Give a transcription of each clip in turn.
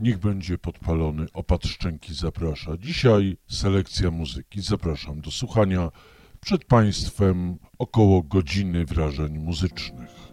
Niech będzie podpalony, opat szczęki zaprasza. Dzisiaj selekcja muzyki. Zapraszam do słuchania przed Państwem około godziny wrażeń muzycznych.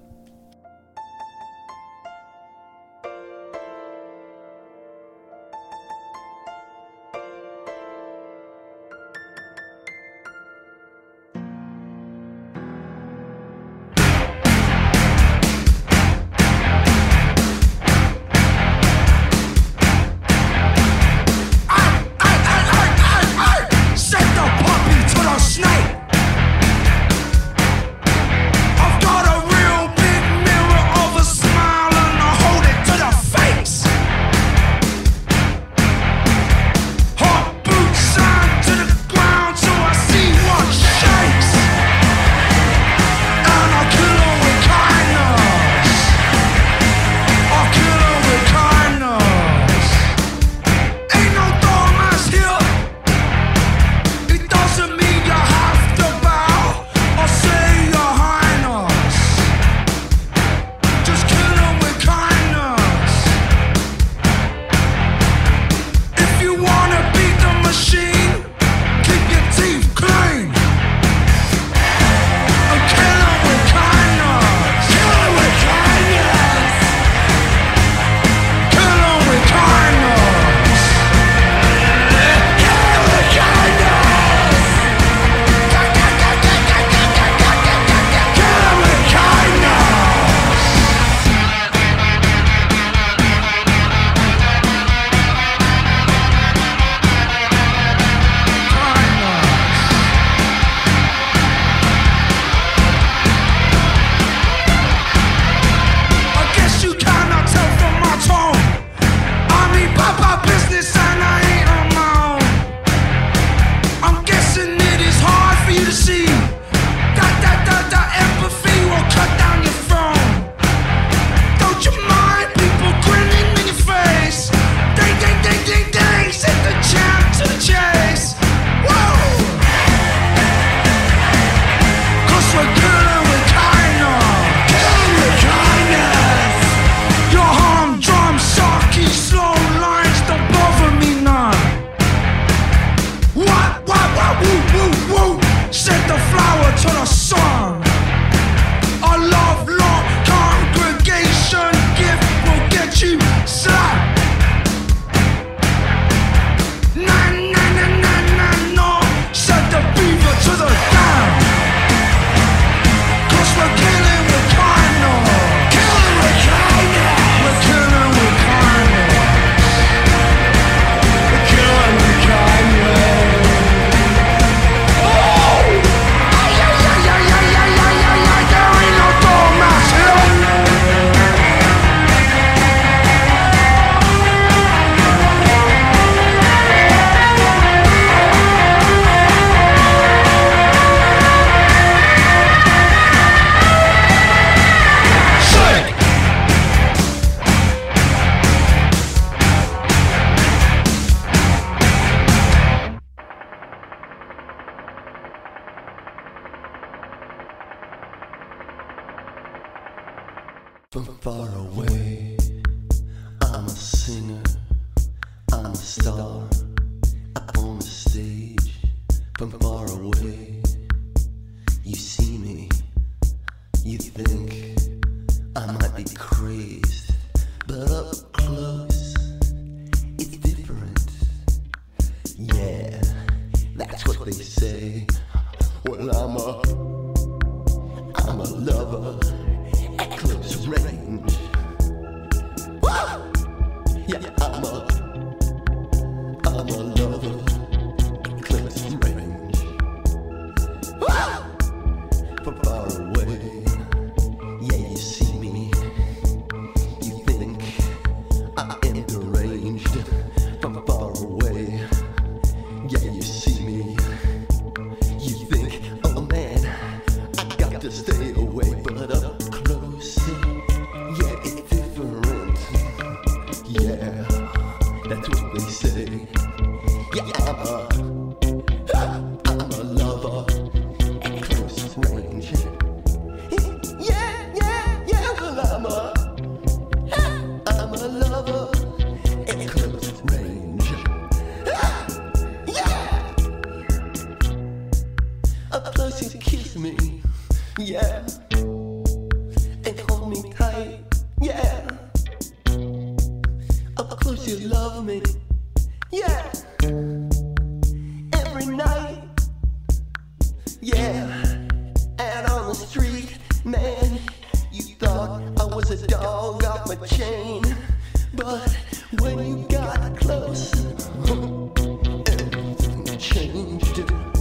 far away. you love me. Yeah. Every night. Yeah. And on the street, man. You thought I was a dog off my chain. But when you got close, changed.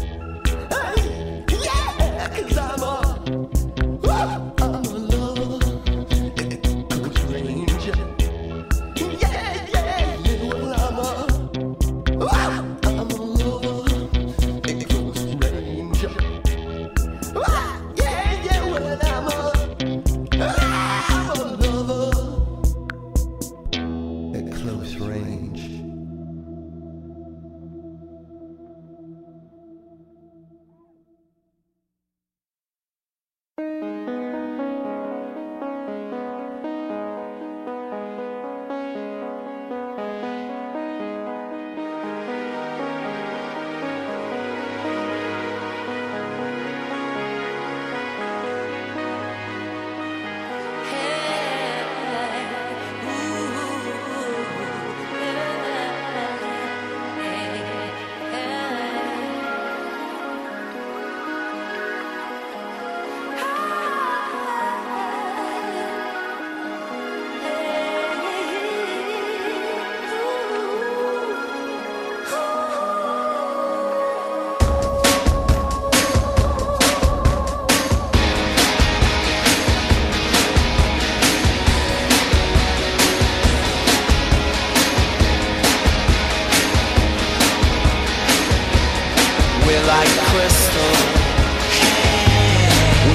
like crystal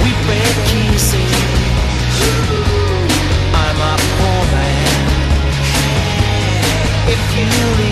We break easy I'm a poor man If you leave.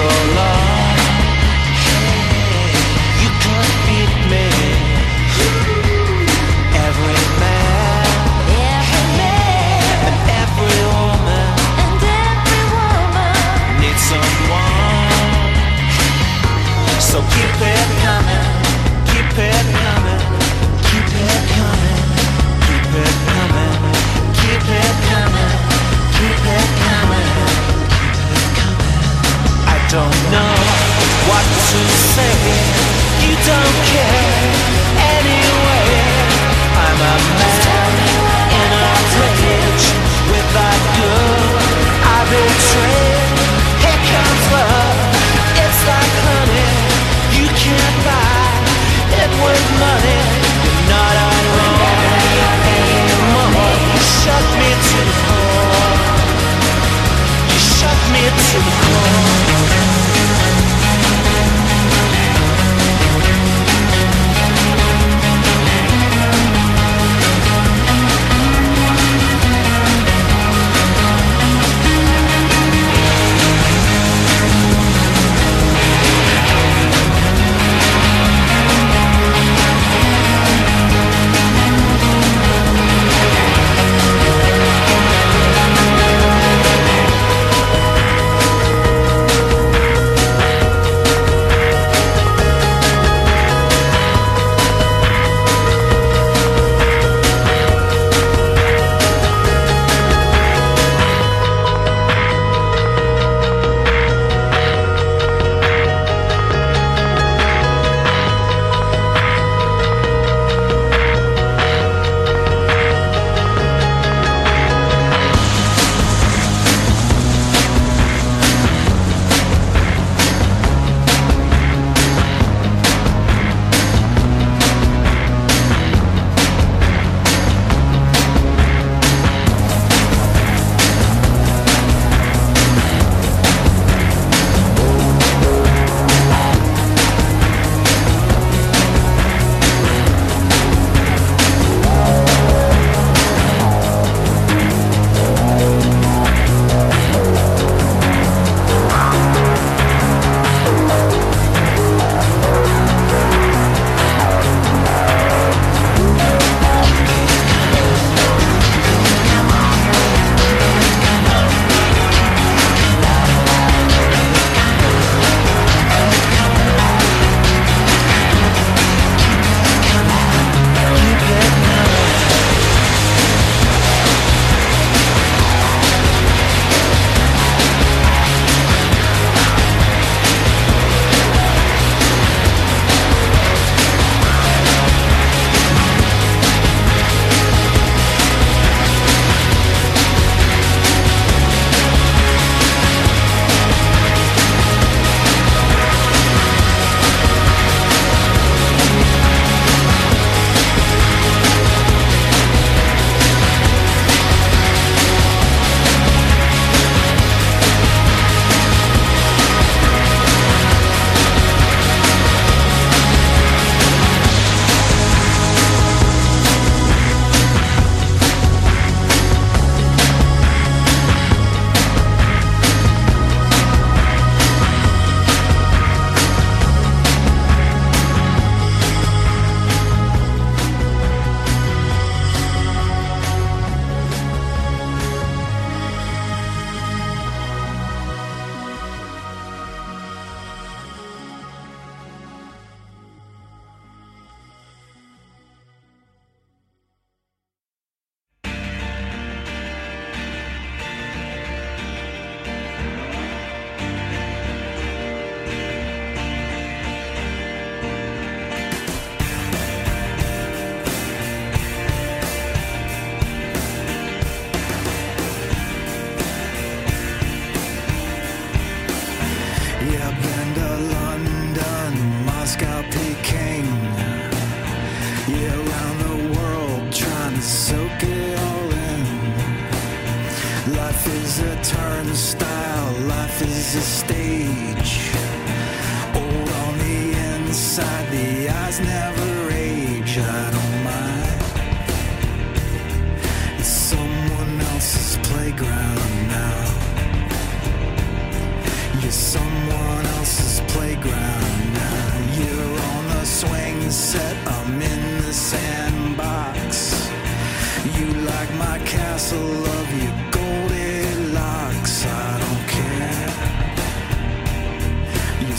your life. say you don't care anyway. I'm a man in a with that girl I betrayed. Here comes love, it's like honey you can't buy it with money. Not anymore. You shut me to the. You shut me to the.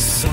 So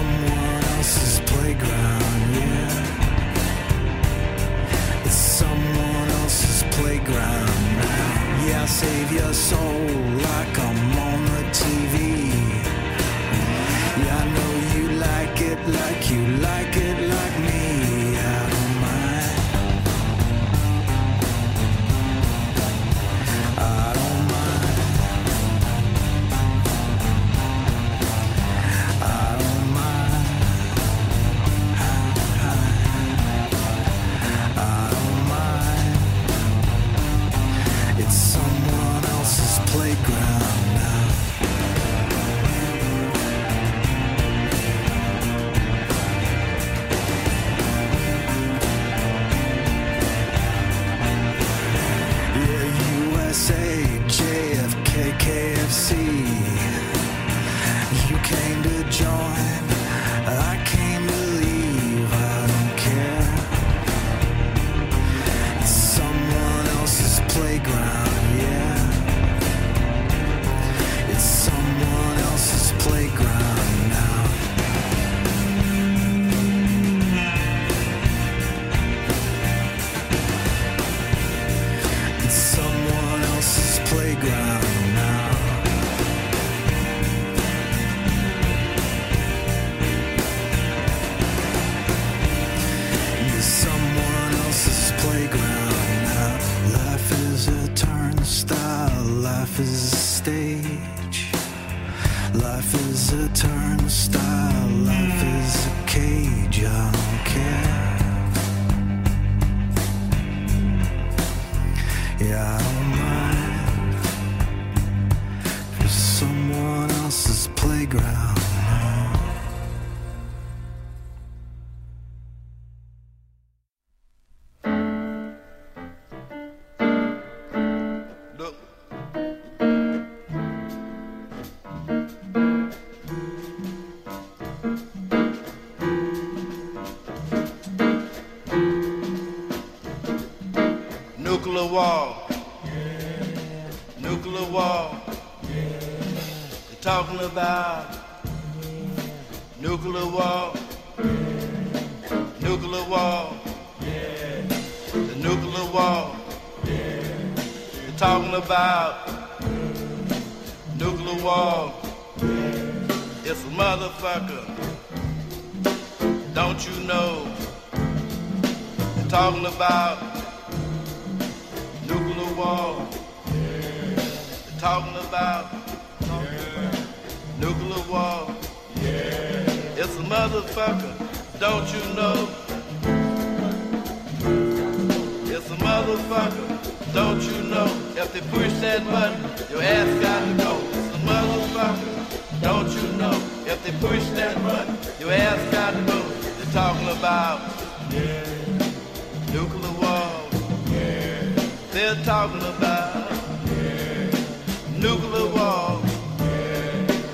Life is a turnstile, life is a cage, I don't care. Yeah, I don't mind. It's someone else's playground.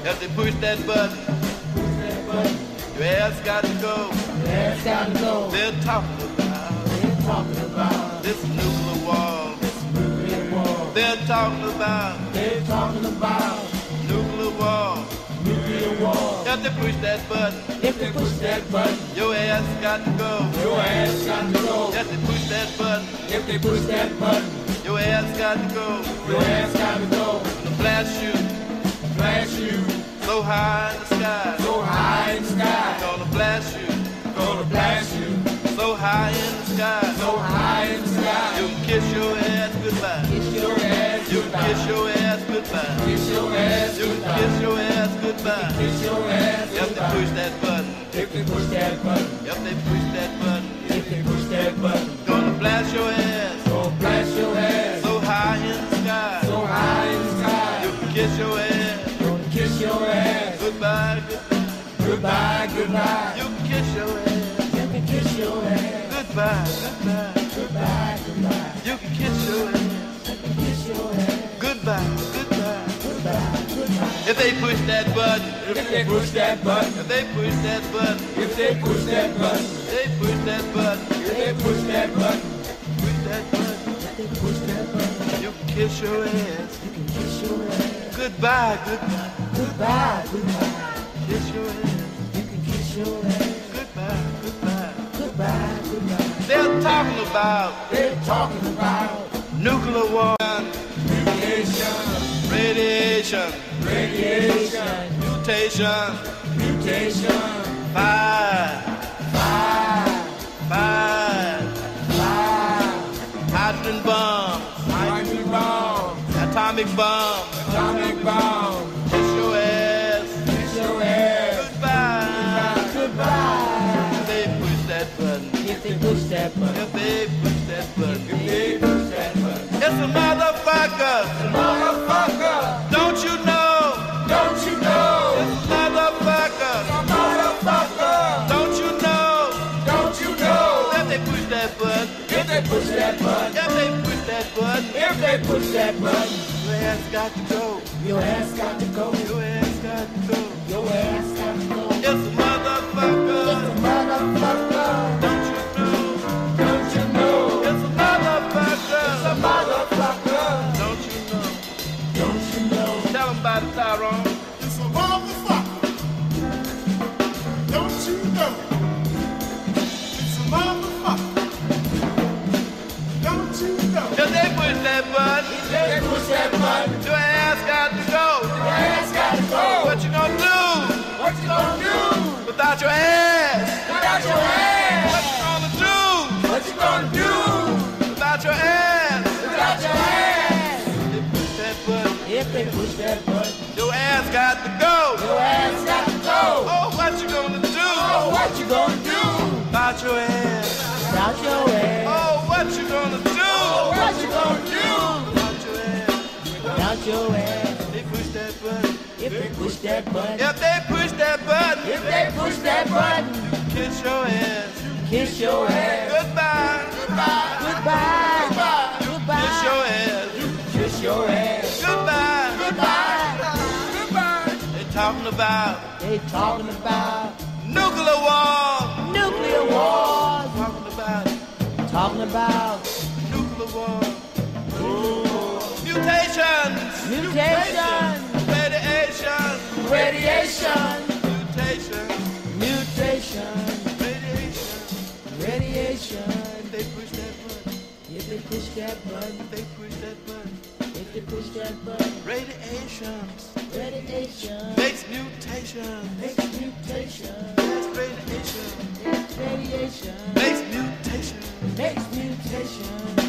have to push that button. Push that button. Your ass gotta go. Your ass gotta go. They're talking about. They're talking about this nuclear war. This nuclear war. They're talking about. They're talking about nuclear war. Nuclear war. Have to push that button. If they push that button, your ass got to go. Your ass got to go. Have to push that button. If they push that button, your ass got to go. Your ass got to go. I'm you. blast you. So high in the sky. So high in the sky. Gonna blast you. Gonna blast you. So high in the sky. So high in the sky. You can kiss your ass goodbye. Kiss your ass you goodbye. Kiss your ass goodbye. Kiss your ass you goodbye. Kiss your ass goodbye. You kiss your ass goodbye. If they push that button. If they push that button. If they push that button. If they push that button. Gonna blast your ass. Goodbye, goodbye. You can kiss your ass. You can kiss your ass. Goodbye, goodbye. Goodbye, goodbye. You can kiss your ass. You can kiss your ass. Goodbye, goodbye. Goodbye, goodbye. If they push that button, If they push that button, if they push that button, if they push that button, they push that button, if they push that button, push that button. if they push that button, You can kiss your ass. you can kiss your ass. Goodbye, goodbye. Goodbye, goodbye. Kiss your ass. Goodbye, goodbye. Goodbye, goodbye. They're talking about They're talking about nuclear war, mutation, radiation, radiation, mutation, mutation, fire, fire, if they push that button, your ass got to go. your ass got to go. Button, If they push that button, your ass got to go. your ass got to go. What you gonna do What you gonna do without your ass? without your ass? What you gonna do What you gonna do without your ass? without your ass? They push that button, If they push that button, your ass got to go. your ass got to go. Oh, what you gonna do Oh, what you gonna do without your ass? without your ass? Oh, what you gonna do Oh, what you gonna do without your ass? without your ass? They push that button. If they push that button, If they push that button, if they push that button, kiss your ass. kiss your ass. Goodbye. Goodbye. Goodbye. goodbye, Kiss your ass. Kiss your ass. Goodbye. Goodbye. They talking about They talking about nuclear war. About nuclear war. Mutations. mutation, Radiation. radiation, Mutation. mutation, Radiation. radiation. If they push that button. If they push that button, If they push that button. if they push that button, Radiations. Radiation Makes mutation. makes mutation. That's radiation. It's radiation Makes mutation. makes mutation.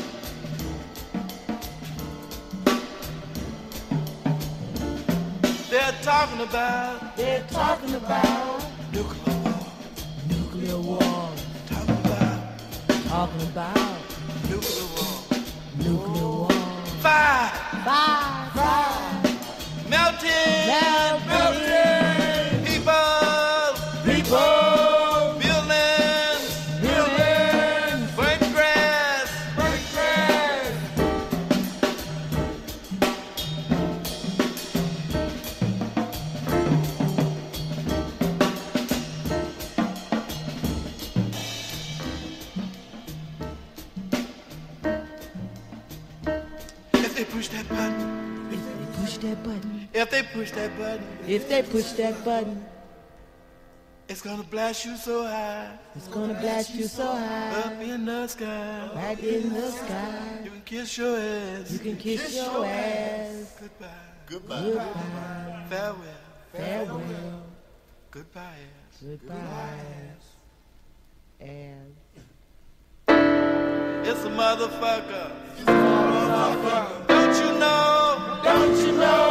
They're talking about They're talking about nuclear war. nuclear war. Talking about Talking about nuclear war. nuclear war. Fire. Fire, fire, Melting. melting If they push that button. if they push that button, It's gonna blast you so high. it's gonna blast you so high, Up in the sky. right in the sky. You can kiss your ass. You can kiss your ass. Goodbye. Goodbye. Goodbye, Farewell. farewell, Goodbye ass. goodbye, and It's a motherfucker. motherfucker. Don't you know? Don't you know?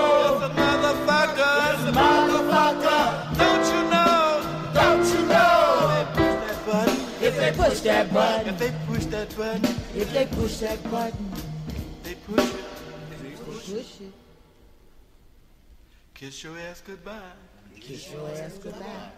That button, If they push that button, if they push that button, they push it. they push it, Kiss your ass goodbye. kiss your ass goodbye.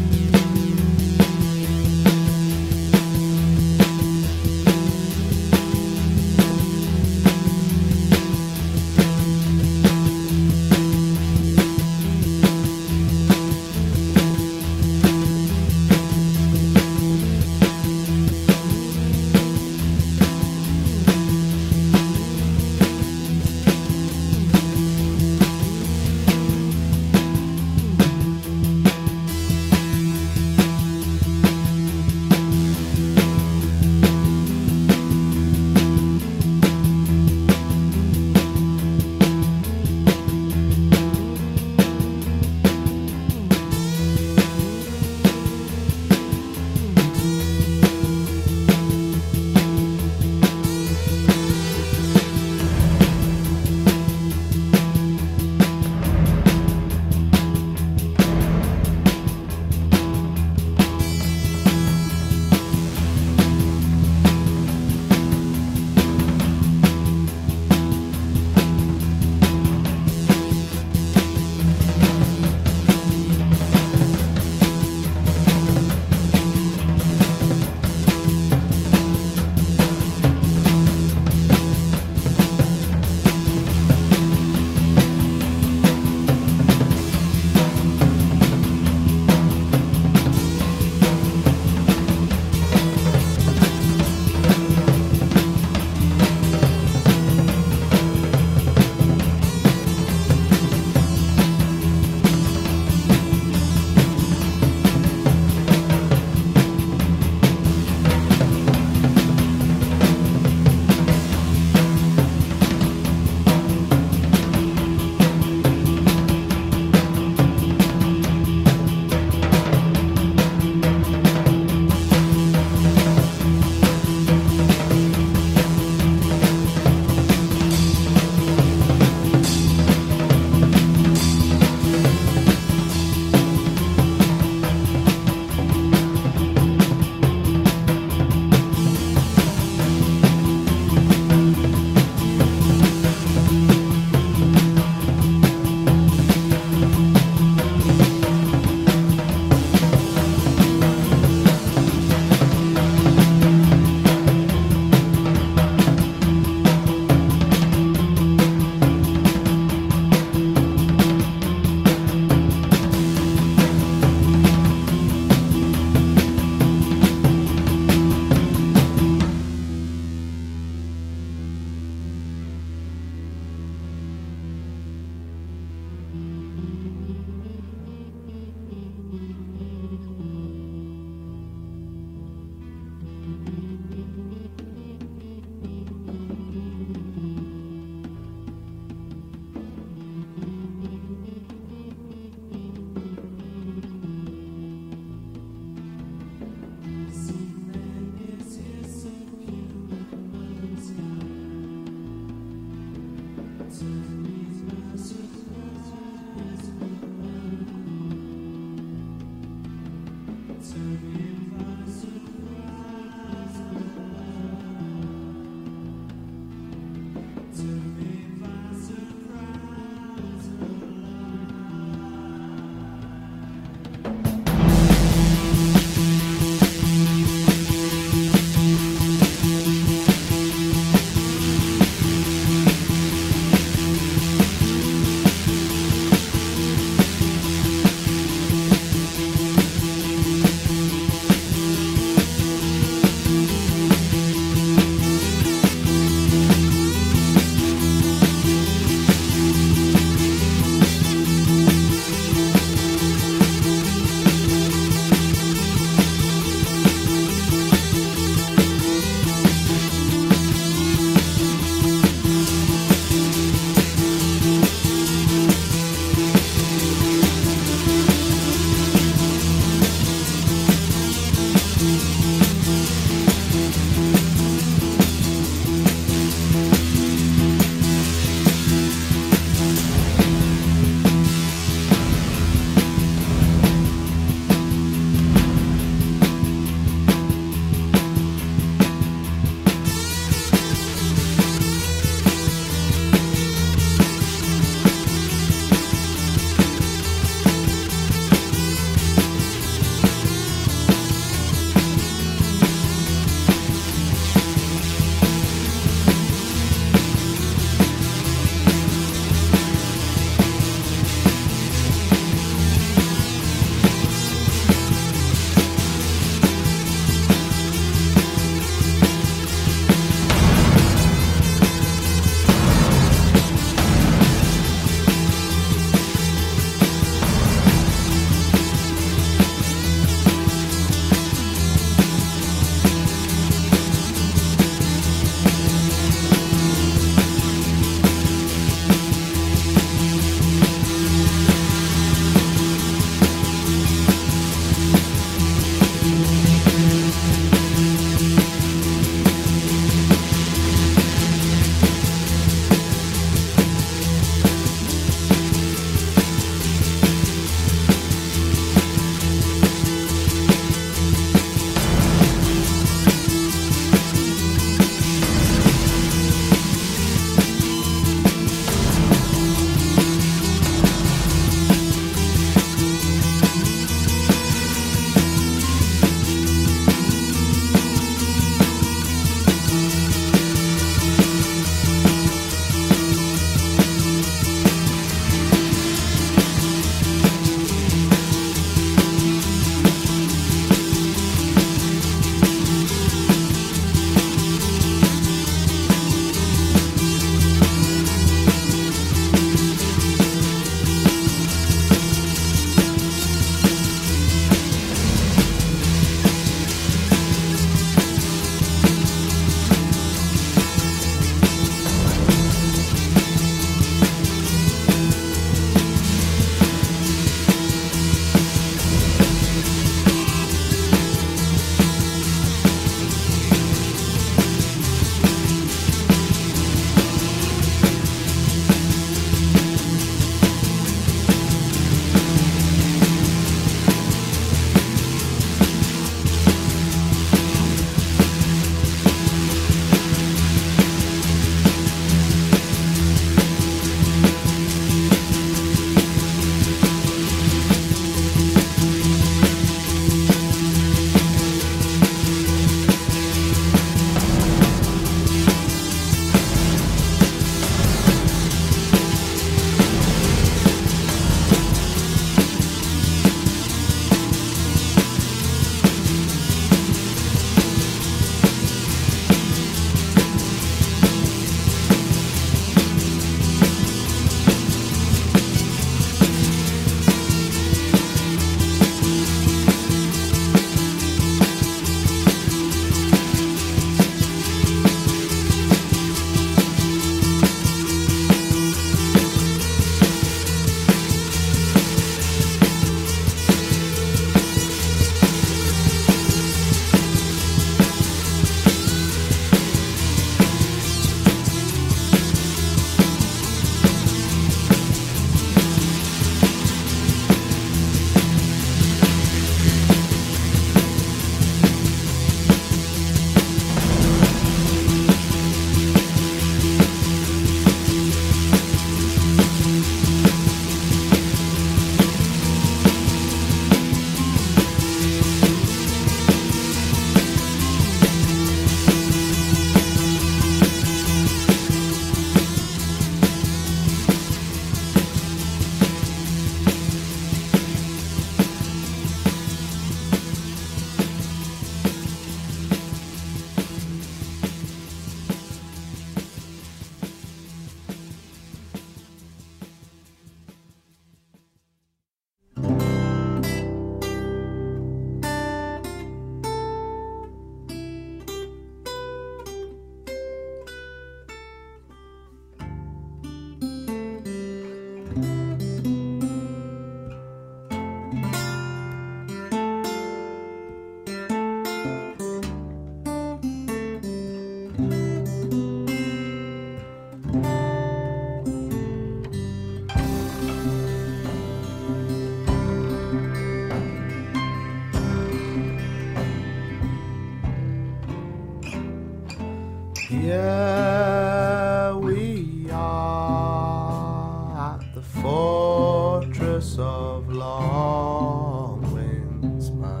Of long winds, my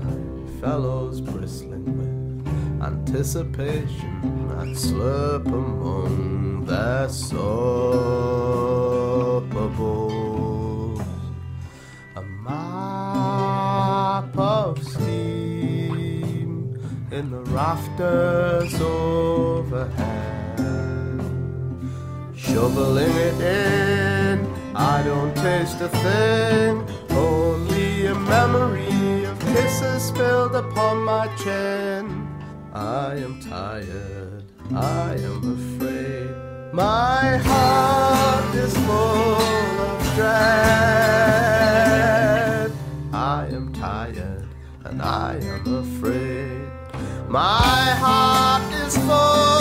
fellows bristling with anticipation that slurp among their supper bowls. A map of steam in the rafters overhead. Shoveling it in, I don't taste a thing, only a memory of kisses spilled upon my chin. I am tired, I am afraid. My heart is full of dread. I am tired and I am afraid. My heart is full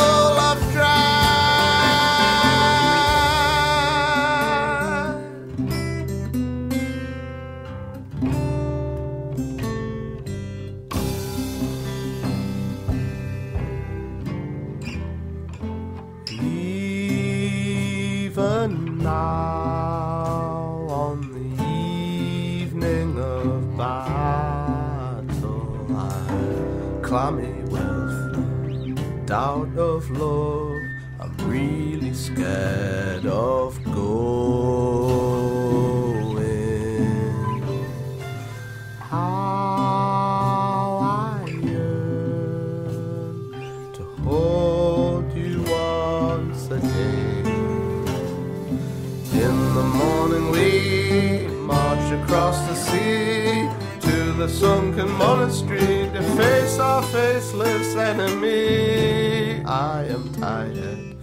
In the morning we march across the sea to the sunken monastery to face our faceless enemy. I am tired,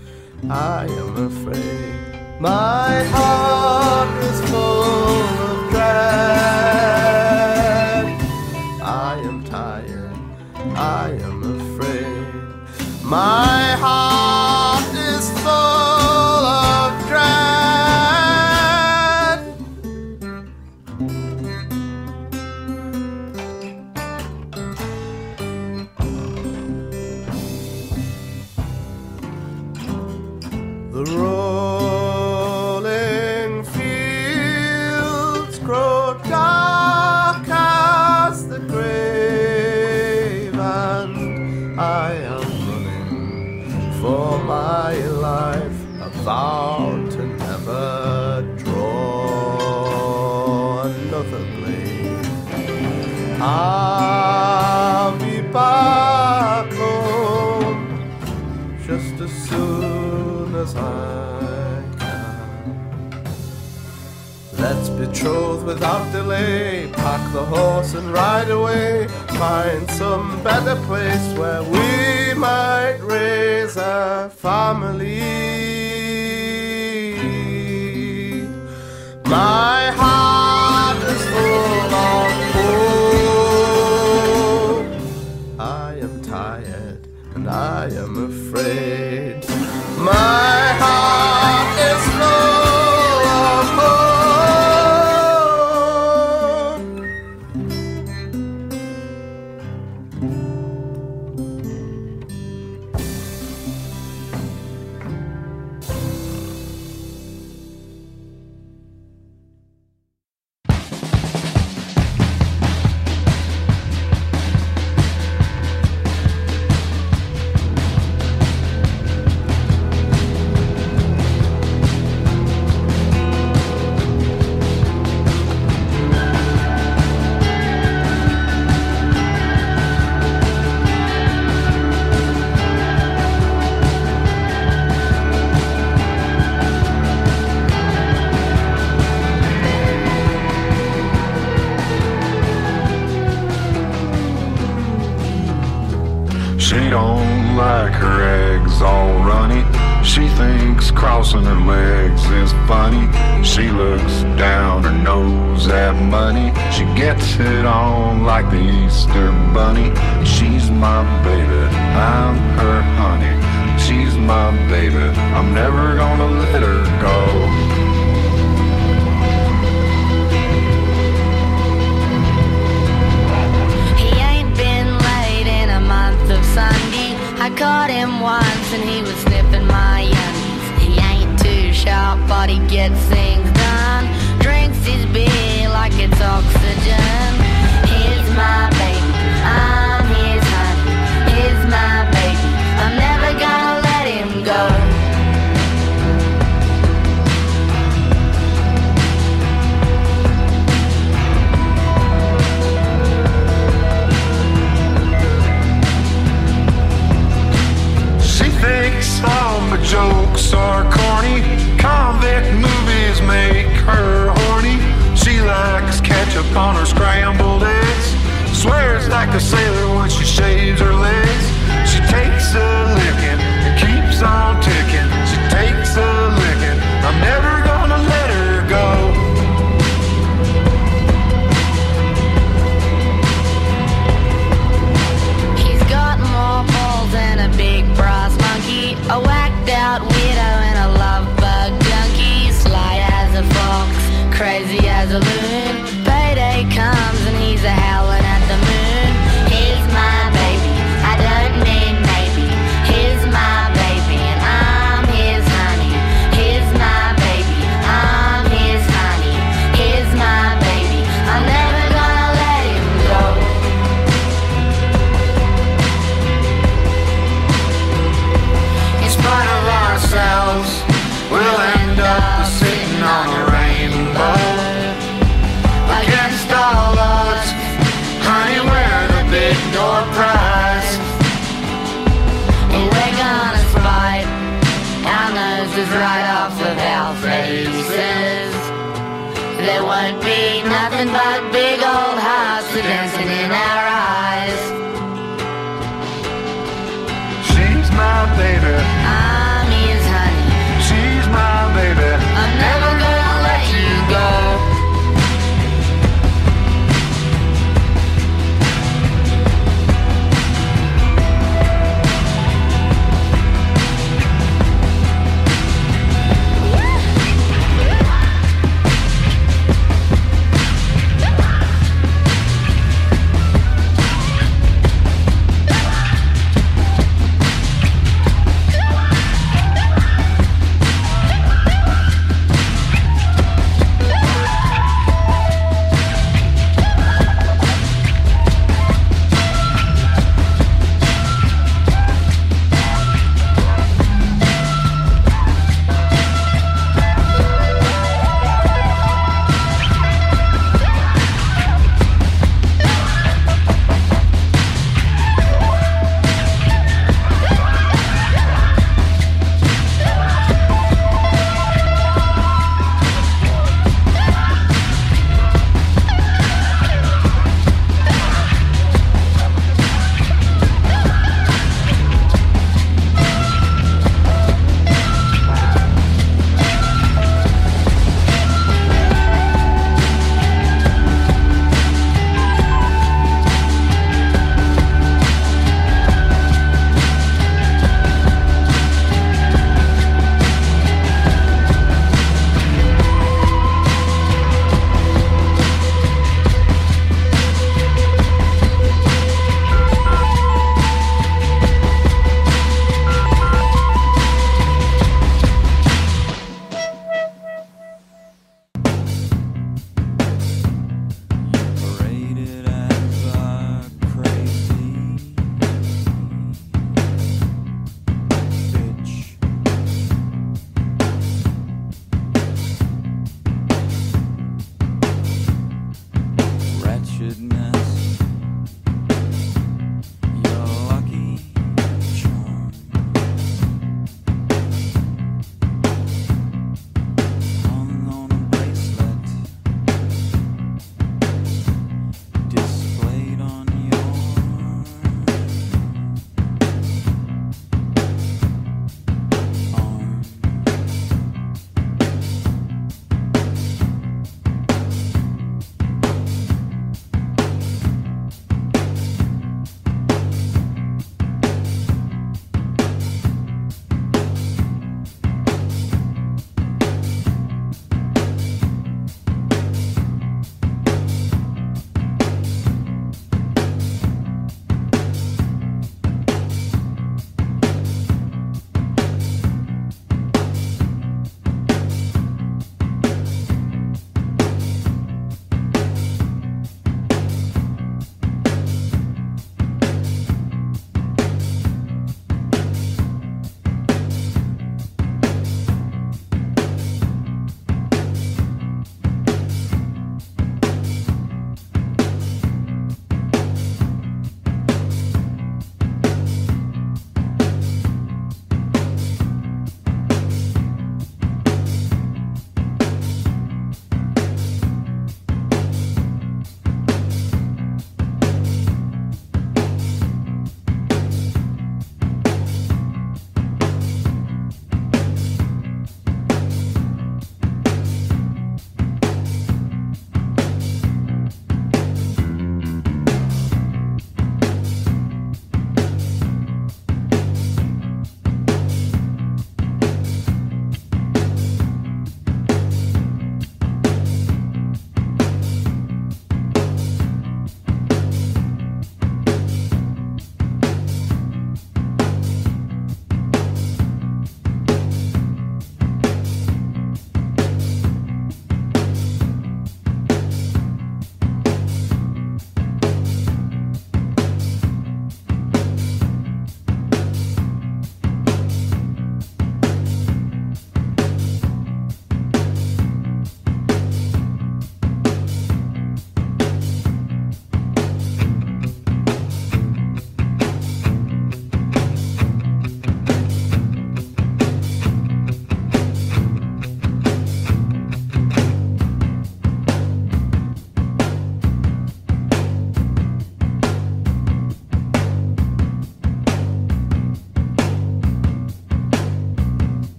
I am afraid. My heart is full of dread. I am tired, I am afraid. My heart without delay, pack the horse and ride away, find some better place where we might raise a family. My heart